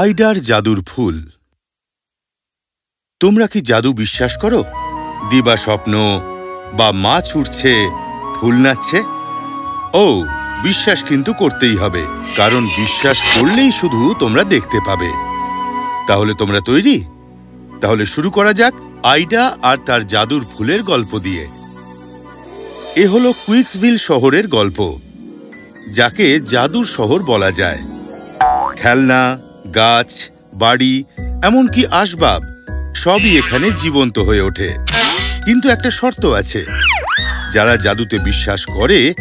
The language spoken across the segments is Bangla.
আইডার জাদুর ফুল। তোমরা কি জাদু বিশ্বাস করো? দিবা স্বপ্ন বা মাছ উঠছে ফুল নাচছে? ও, বিশ্বাস কিন্তু করতেই হবে, কারণ বিশ্বাস করলেই শুধু তোমরা দেখতে পাবে। তাহলে তোমরা তৈরি? তাহলে শুরু করা যাক আইডা আর তার জাদুর ফুলের গল্প দিয়ে। এ হলো কুইক্সভিল শহরের গল্প, যাকে জাদুর শহর বলা যায়। খেলনা গাছ, বাড়ি, এমনকি আসবাব, সবই এখানে জীবন্ত হয়ে ওঠে। কিন্তু একটা শর্ত আছে। যারা জাদুতে বিশ্বাস করে,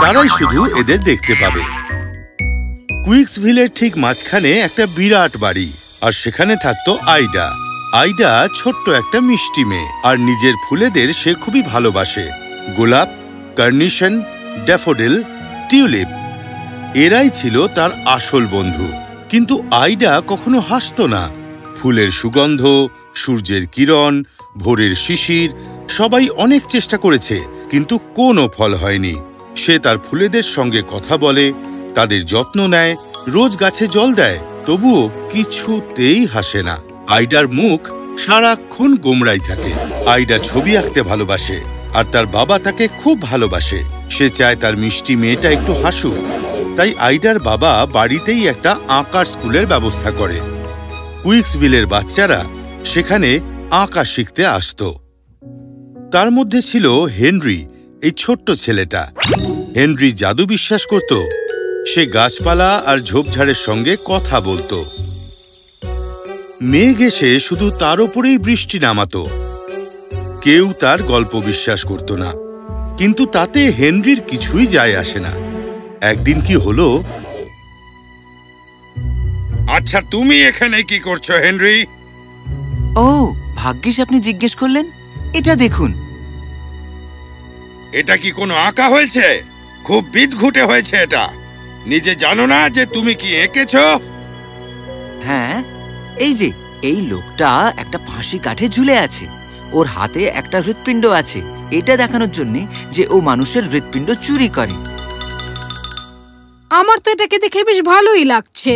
তারাই শুধু এদের দেখতে পাবে। কুইক্সভিলের ঠিক মাঝখানে একটা বিরাট বাড়ি, আর সেখানে থাকতো আইডা। আইডা ছোট্ট একটা মিষ্টি মেয়ে, আর নিজের ফুলেদের সে খুবই ভালোবাসে। গোলাপ, কার্নিশন, ড্যাফোডিল, টিউলিপ, এরাই ছিল তার আসল বন্ধু। কিন্তু আইডা কখনো হাসত না। ফুলের সুগন্ধ, সূর্যের কিরণ, ভোরের শিশির, সবাই অনেক চেষ্টা করেছে, কিন্তু কোনো ফল হয়নি। সে তার ফুলেদের সঙ্গে কথা বলে, তাদের যত্ন নেয়, রোজ গাছে জল দেয়, তবুও কিছুতেই হাসে না। আইডার মুখ সারাক্ষণ গোমড়াই থাকে। আইডা ছবি আঁকতে ভালোবাসে, আর তার বাবা তাকে খুব ভালোবাসে। সে চায় তার মিষ্টি মেয়েটা একটু হাসুক। তাই আইডার বাবা বাড়িতেই একটা আঁকার স্কুলের ব্যবস্থা করে। কুইক্সভিলের বাচ্চারা সেখানে আঁকা শিখতে আসত। তার মধ্যে ছিল হেনরি, এই ছোট্ট ছেলেটা। হেনরি জাদু বিশ্বাস করত, সে গাছপালা আর ঝোপঝাড়ের সঙ্গে কথা বলতো। মেঘ এসে শুধু তার ওপরেই বৃষ্টি নামাত। কেউ তার গল্প বিশ্বাস করত না, কিন্তু তাতে হেনরির কিছুই যায় আসে না। একদিন কি হলো? আচ্ছা তুমি এখানে কি করছ হেনরি? ও ভাগ্যিস আপনি জিজ্ঞেস করলেন। এটা দেখুন। এটা কি কোনো আঁকা হয়েছে? খুব বিদঘুটে হয়েছে এটা। নিজে জানো না যে তুমি কি এঁকেছ? হ্যাঁ এই যে এই লোকটা একটা ফাঁসি কাঠে ঝুলে আছে। ওর হাতে একটা হৃৎপিণ্ড আছে। এটা দেখানোর জন্য যে ও মানুষের হৃৎপিণ্ড চুরি করে। আমার তো এটাকে দেখে বেশ ভালোই লাগছে।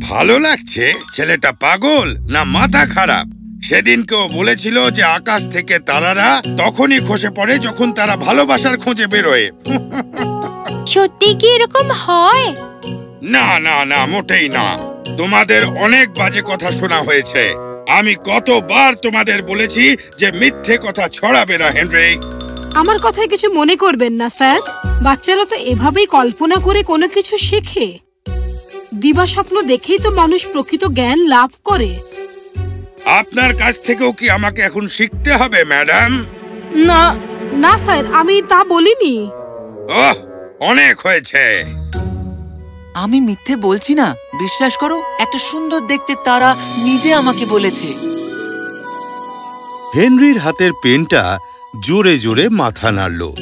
ভালো লাগছে? ছেলেটা পাগল না মাথা খারাপ? সেদিন কেউ বলেছিল যে আকাশ থেকে তারারা তখনই খসে পড়ে যখন তারা ভালোবাসার খোঁজে বেরোয়। সত্যি কি এরকম হয়? না না না মোটেই না। তোমাদের অনেক বাজে কথা শোনা হয়েছে। আমি কতবার তোমাদের বলেছি যে মিথ্যে কথা ছড়াবে না হেনরি। আমার কথায় কিছু মনে করবেন না স্যার। বাচ্চারা তো এভাবেই কল্পনা করে কোনো কিছু শেখে। দিবা স্বপ্ন দেখেই তো মানুষ প্রকৃত জ্ঞান লাভ করে। আপনার কাছ থেকেও কি আমাকে এখন শিখতে হবে ম্যাডাম? না না স্যার আমি তা বলিনি। ওহ অনেক হয়েছে। আমি মিথ্যে বলছি না বিশ্বাস করো একটা সুন্দর দেখতে তারা নিজে আমাকে বলেছে। হেনরির হাতের পেনটা জোরে জোরে মাথা নাড়ল।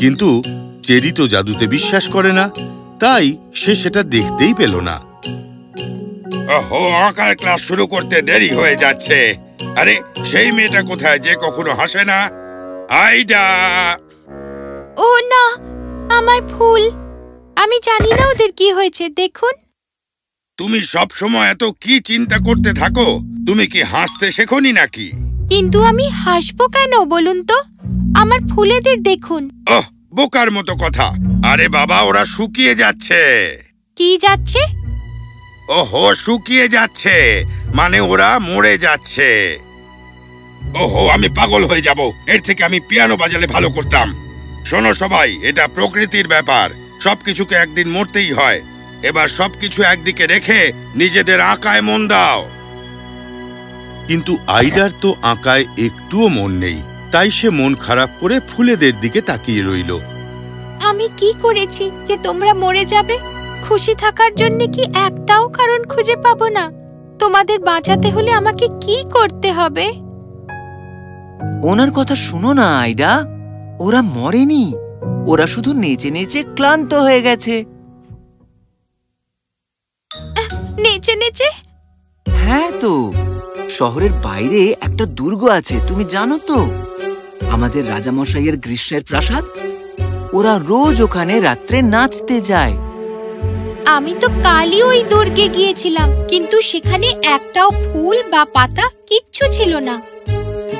কিন্তু চেরি তো জাদুতে বিশ্বাস করে না তাই সে সেটা দেখতেই পেল না। ওহো আঁকার ক্লাস শুরু করতে দেরি হয়ে যাচ্ছে। আরে সেই মেয়েটা কোথায় যে কখনো হাসে না? আইডা! ও না আমার ফুল। আমি জানি না ওদের কি হয়েছে দেখুন। তুমি সব সময় এত কি চিন্তা করতে থাকো? তুমি কি হাসতে শেখনি নাকি? কিন্তু আমি হাসবো কেন বলুন তো? আমার ফুলেদের দেখুন। ওহ বোকার মতো কথা। আরে বাবা ওরা শুকিয়ে যাচ্ছে। কি যাচ্ছে? ওহো শুকিয়ে যাচ্ছে। মানে ওরা মরে যাচ্ছে। ওহো আমি পাগল হয়ে যাব। এর থেকে আমি পিয়ানো বাজালে ভালো করতাম। শোনো সবাই এটা প্রকৃতির ব্যাপার। সবকিছুকে একদিন মরতেই হয়। এবার সবকিছু একদিকে রেখে নিজেদের আঁকায় মন দাও। কিন্তু আইডার তো আঁকায় একটুও মন নেই তাই সে মন খারাপ করে ফুলেদের দিকে তাকিয়ে রইল। আমি কি করেছি যে তোমরা মরে যাবে? খুশি থাকার জন্য কি একটাও কারণ খুঁজে পাবো না? তোমাদের বাঁচাতে হলে আমাকে কি করতে হবে? ওনার কথা শুনো না আইডা। ওরা মরেনি। ওরা শুধু নেচে নেচে ক্লান্ত হয়ে গেছে। নেচে নেচে? হ্যাঁ তো। শহরের বাইরে একটা দুর্গ আছে তুমি জানো তো? আমাদের রাজামশাইয়ের গ্রীষ্মের প্রাসাদ? ওরা রোজ ওখানে রাত্রে নাচতে যায়। আমি তো কালই ওই দুর্গে গিয়েছিলাম কিন্তু সেখানে একটাও ফুল বা পাতা কিচ্ছু ছিল না।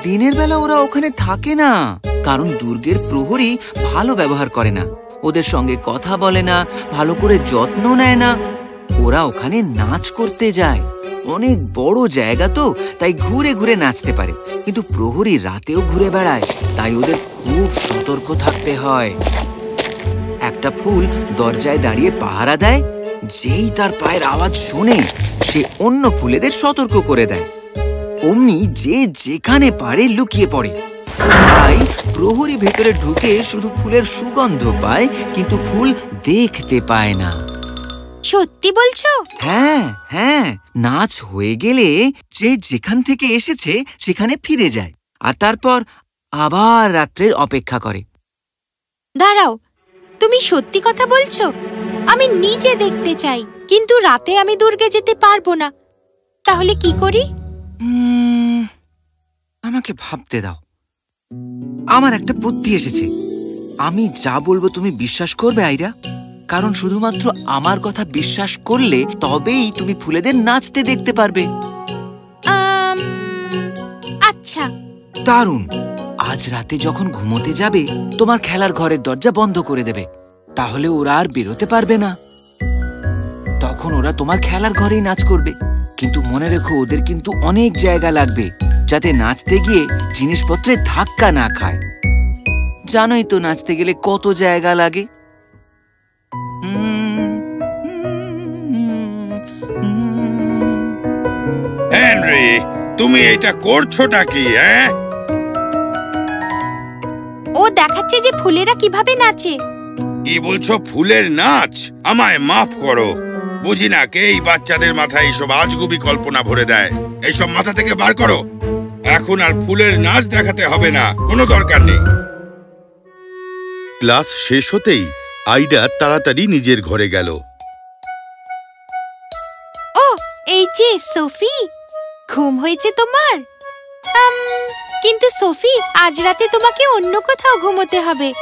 দিনের বেলা ওরা ওখানে থাকে না কারণ দুর্গের প্রহরী ভালো ব্যবহার করে না। ওদের সঙ্গে কথা বলে না ভালো করে যত্ন নেয় না। ওরা ওখানে নাচ করতে যায়। অনেক বড় জায়গা তো, তাই ঘুরে ঘুরে নাচতে পারে। কিন্তু প্রহরী রাতেও ঘুরে বেড়ায়, তাই ওদের খুব সতর্ক থাকতে হয়। একটা ফুল দরজায় দাঁড়িয়ে পাহারা দেয়, যেই তার পায়ের আওয়াজ শোনে, সে অন্য ফুলেদের সতর্ক করে দেয়। অমনি যে যেখানে পারে লুকিয়ে পড়ে। তাই প্রহরী ভেতরে ঢুকে শুধু ফুলের সুগন্ধ পায়, কিন্তু ফুল দেখতে পায় না। সত্যি বলছো? হ্যাঁ হ্যাঁ নাচ হয়ে গেলে যে যেখান থেকে এসেছে সেখানে ফিরে যায় আর তারপর আবার রাত্রের অপেক্ষা করে। দাঁড়াও তুমি সত্যি কথা বলছো? আমি নিজে দেখতে চাই কিন্তু রাতে আমি দুর্গে যেতে পারব না। তাহলে কি করি? আমাকে ভাবতে দাও। আমার একটা বুদ্ধি এসেছে। আমি যা বলব তুমি বিশ্বাস করবে আইরা? কারণ শুধুমাত্র আমার কথা বিশ্বাস করলে তবেই তুমি ফুলেদের নাচতে দেখতে পারবে। আচ্ছা। দারুণ! আজ রাতে যখন ঘুমোতে যাবে তোমার খেলার ঘরের দরজা বন্ধ করে দেবে। তাহলে ওরা আর বেরোতে পারবে না। তখন ওরা তোমার খেলার ঘরেই নাচ করবে। কিন্তু মনে রেখো ওদের কিন্তু অনেক জায়গা লাগবে যাতে নাচতে গিয়ে জিনিসপত্রে ধাক্কা না খায়। জানোই তো নাচতে গেলে কত জায়গা লাগে। হেনরি তুমি এটা করছোটা কি হ্যাঁ? ও দেখাচ্ছে যে ফুলেরা কীভাবে নাচে। কি বলছো ফুলের নাচ? আমায় মাফ করো। বুঝি না কে এই বাচ্চাদের মাথায় এইসব আজগুবি কল্পনা ভরে দেয়। এইসব মাথা থেকে বার করো। এখন আর ফুলের নাচ দেখাতে হবে না কোনো দরকার নেই। ক্লাস শেষ হতেই আইডা তাড়াতাড়ি নিজের ঘরে গেল। ও এই যে সোফি। ঘুম হয়েছে তোমার? কিন্তু সোফি, আজ রাতে তোমাকে অন্য কোথাও ঘুমোতে হবে।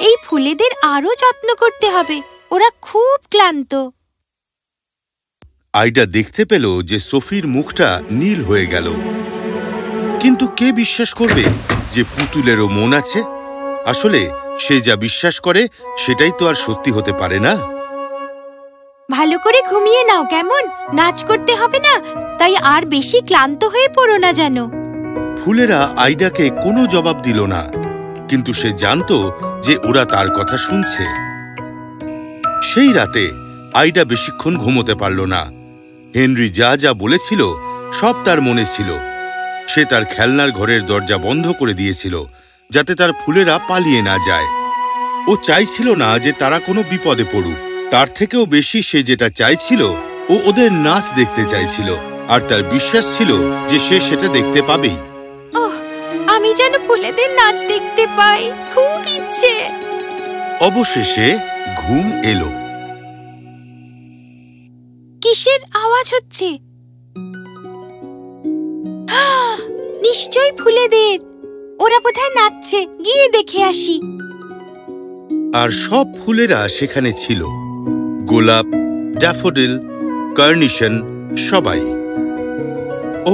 এই ফুলেদের আরও যত্ন করতে হবে। ওরা খুব ক্লান্ত। আইডা দেখতে পেল যে সোফির মুখটা নীল হয়ে গেল। কিন্তু কে বিশ্বাস করবে যে পুতুলেরও মন আছে? আসলে সে যা বিশ্বাস করে, সেটাই তো আর সত্যি হতে পারে না। ভালো করে ঘুমিয়ে নাও, কেমন? নাচ করতে হবে না? তাই আর বেশি ক্লান্ত হয়ে পড়ো না যেন। ফুলেরা আইডাকে কোনো জবাব দিল না, কিন্তু সে জানতো যে ওরা তার কথা শুনছে। সেই রাতে আইডা বেশিক্ষণ ঘুমোতে পারল না। হেনরি যা যা বলেছিল সব তার মনে ছিল। সে তার খেলনার ঘরের দরজা বন্ধ করে দিয়েছিল, যাতে তার ফুলেরা পালিয়ে না যায়। ও চাইছিল না যে তারা কোনো বিপদে পড়ুক। তার থেকেও বেশি সে যেটা চাইছিল ও ওদের নাচ দেখতে চাইছিল। আর তার বিশ্বাস ছিল যে সে সেটা দেখতে পাবেই। আমি যেন ফুলেদের নাচ দেখতে পাই। খুব ইচ্ছে। অবশেষে ঘুম এলো। কিসের আওয়াজ হচ্ছে? আহ! নিশ্চয়ই ফুলেদের। ওরা বোধহয় নাচছে। গিয়ে দেখে আসি। আর সব ফুলেরা সেখানে ছিল। গোলাপ ড্যাফোডিল কার্নিশন সবাই।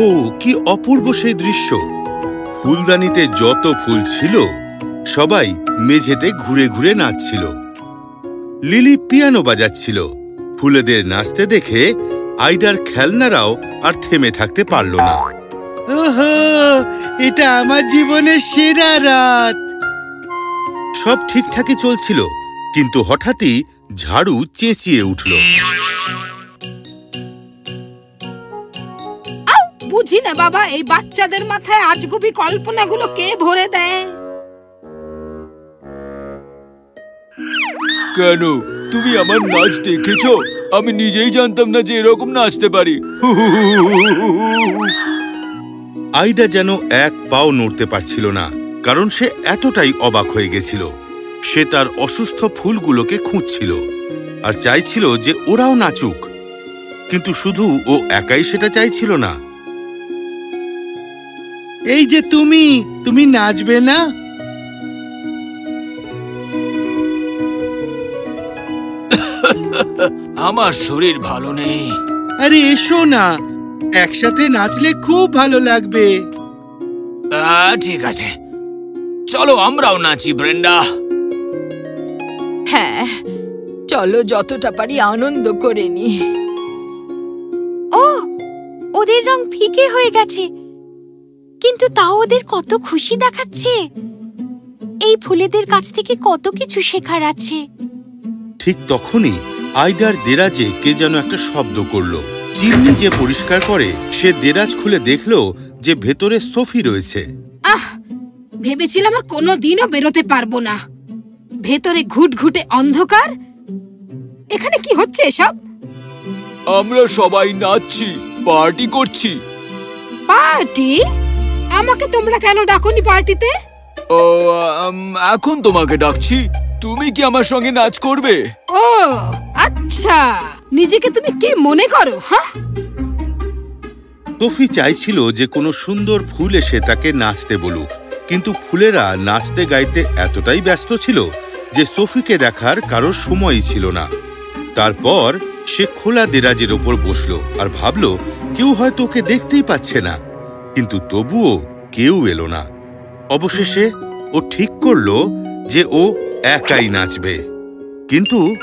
ও কি অপূর্ব সেই দৃশ্য। ফুলদানিতে যত ফুল ছিল সবাই মেঝেতে ঘুরে ঘুরে নাচছিল। Lily piano বাজাচ্ছিল। ফুলেদের নাচতে দেখে আইডার খেলনারাও আর থেমে থাকতে পারল না। এটা আমার জীবনের সেরা রাত। সব ঠিকঠাকই চলছিল কিন্তু হঠাৎই ঝাড়ু চেঁচিয়ে উঠল। বুঝি না বাবা এই বাচ্চাদের মাথায় আজগুবি কল্পনাগুলো কে ভরে দেয়? কেন? তুমি আমার নাচ দেখেছ? আমি নিজেই জানতাম না যে এরকম নাচতে পারি। আইডা যেন এক পাও নড়তে পারছিল না কারণ সে এতটাই অবাক হয়ে গেছিল। সে তার অসুস্থ ফুলগুলোকে খুঁজছিল আর চাইছিল যে ওরাও নাচুক। কিন্তু শুধু ও একাই সেটা চাইছিল না। এই যে তুমি তুমি নাচবে না? আমার শরীর ভালো নেই। আরে এসো না একসাথে নাচলে খুব ভালো লাগবে। আহ, ঠিক আছে। চলো আমরাও নাচি ব্রেন্ডা। হ্যাঁ। চলো যতটা পারি আনন্দ করে নি। ও ওদের রং ফিকে হয়ে গেছে। কিন্তু তাও ওদের কত খুশি দেখাচ্ছে। এই ফুলেদের কাছ থেকে কত কিছু শেখার আছে। ঠিক তখনই আইডার দেরাজে কে যেন একটা শব্দ করল। চিমনি যে পরিষ্কার করে সে দেরাজ খুলে দেখল যে ভেতরে সোফি রয়েছে। আহ ভেবেছিলাম আর কোনো দিনও বেরোতে পারব না। ভেতরে ঘুটঘুটে অন্ধকার? এখানে কি হচ্ছে এসব? আমরা সবাই নাচছি পার্টি করছি। পার্টি? আমাকে তোমরা কেন ডাকোনি পার্টিতে? ও এখন তোমাকে ডাকছি। তুমি কি আমার সঙ্গে নাচ করবে? ও আচ্ছা। নিজেকে তুমি কি মনে করো হ্যাঁ সোফি চাইছিল যে কোনো সুন্দর ফুল এসে তাকে নাচতে বলুক কিন্তু ফুলেরা নাচতে গাইতে এতটাই ব্যস্ত ছিল যে সোফিকে দেখার কারোর সময়ই ছিল না। তারপর সে খোলা দেরাজের ওপর বসল আর ভাবল কেউ হয়তো ওকে দেখতেই পাচ্ছে না। কিন্তু তবুও কেউ এলো না। অবশেষে ও ঠিক করল যে ও একাই নাচবে। কিন্তু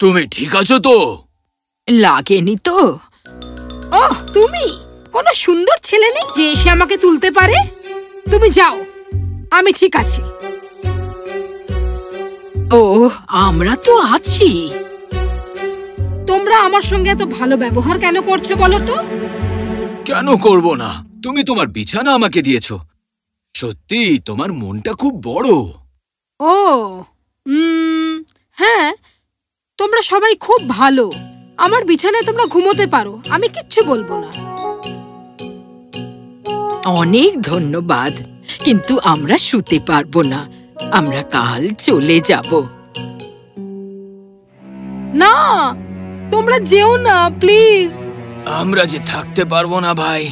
তুমি ঠিক আছো তো? লাগেনি তো। ওহ তুমি? কোনো সুন্দর ছেলে নেই যে এসে আমাকে তুলতে পারে? তুমি যাও আমি ঠিক আছি। ও আমরা তো আছি। তোমরা আমার সঙ্গে এত ভালো ব্যবহার কেন করছ বলো তো? কেন করব না? তুমি তোমার বিছানা আমাকে দিয়েছ। সত্যি তোমার মনটা খুব বড়। ও হ্যাঁ তোমরা সবাই খুব ভালো। আমার বিছানায় তোমরা ঘুমোতে পারো আমি কিচ্ছু বলব না। অনেক ধন্যবাদ কিন্তু আমরা শুতে পারব না। আমরা কাল চলে যাব। না তোমরা যেও না প্লিজ। আমরা যে থাকতে পারব না ভাই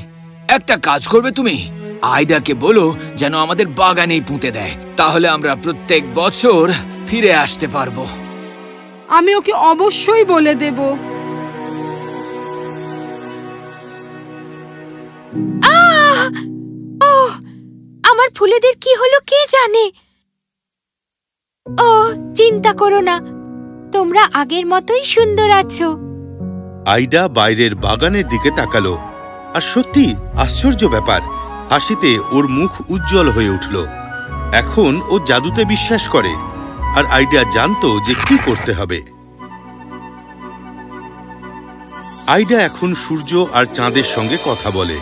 একটা কাজ করবে তুমি? আয়দাকে বলো যেন আমাদের বাগানেই পুঁতে দেয় তাহলে আমরা প্রত্যেক বছর ফিরে আসতে পারব। আমি ওকে অবশ্যই বলে দেব! আমার ফুলেদের কি হলো কে জানে? ও চিন্তা করো না। তোমরা আগের মতোই সুন্দর আছো। আইডা বাইরের বাগানের দিকে তাকালো। আর সত্যি আশ্চর্য ব্যাপার, হাসিতে ওর মুখ উজ্জ্বল হয়ে উঠল। এখন ও জাদুতে বিশ্বাস করে, আর আইডা জানতো যে কি করতে হবে। আইডা এখন সূর্য আর চাঁদের সঙ্গে কথা বলে।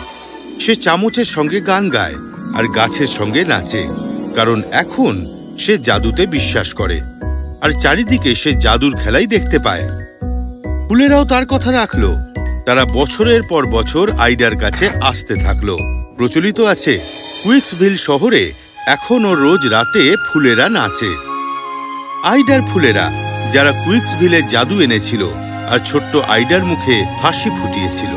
সে চামচের সঙ্গে গান গায়, আর গাছের সঙ্গে নাচে। কারণ এখন সে জাদুতে বিশ্বাস করে, আর চারিদিকে সে জাদুর খেলাই দেখতে পায়। ফুলেরাও তার কথা রাখল। তারা বছরের পর বছর আইডার কাছে আসতে থাকল। প্রচলিত আছে, কুইক্সভিল শহরে এখনও রোজ রাতে ফুলেরা নাচে। আইডার ফুলেরা, যারা কুইক্সভিলে জাদু এনেছিল, আর ছোট্ট আইডার মুখে হাসি ফুটিয়েছিল।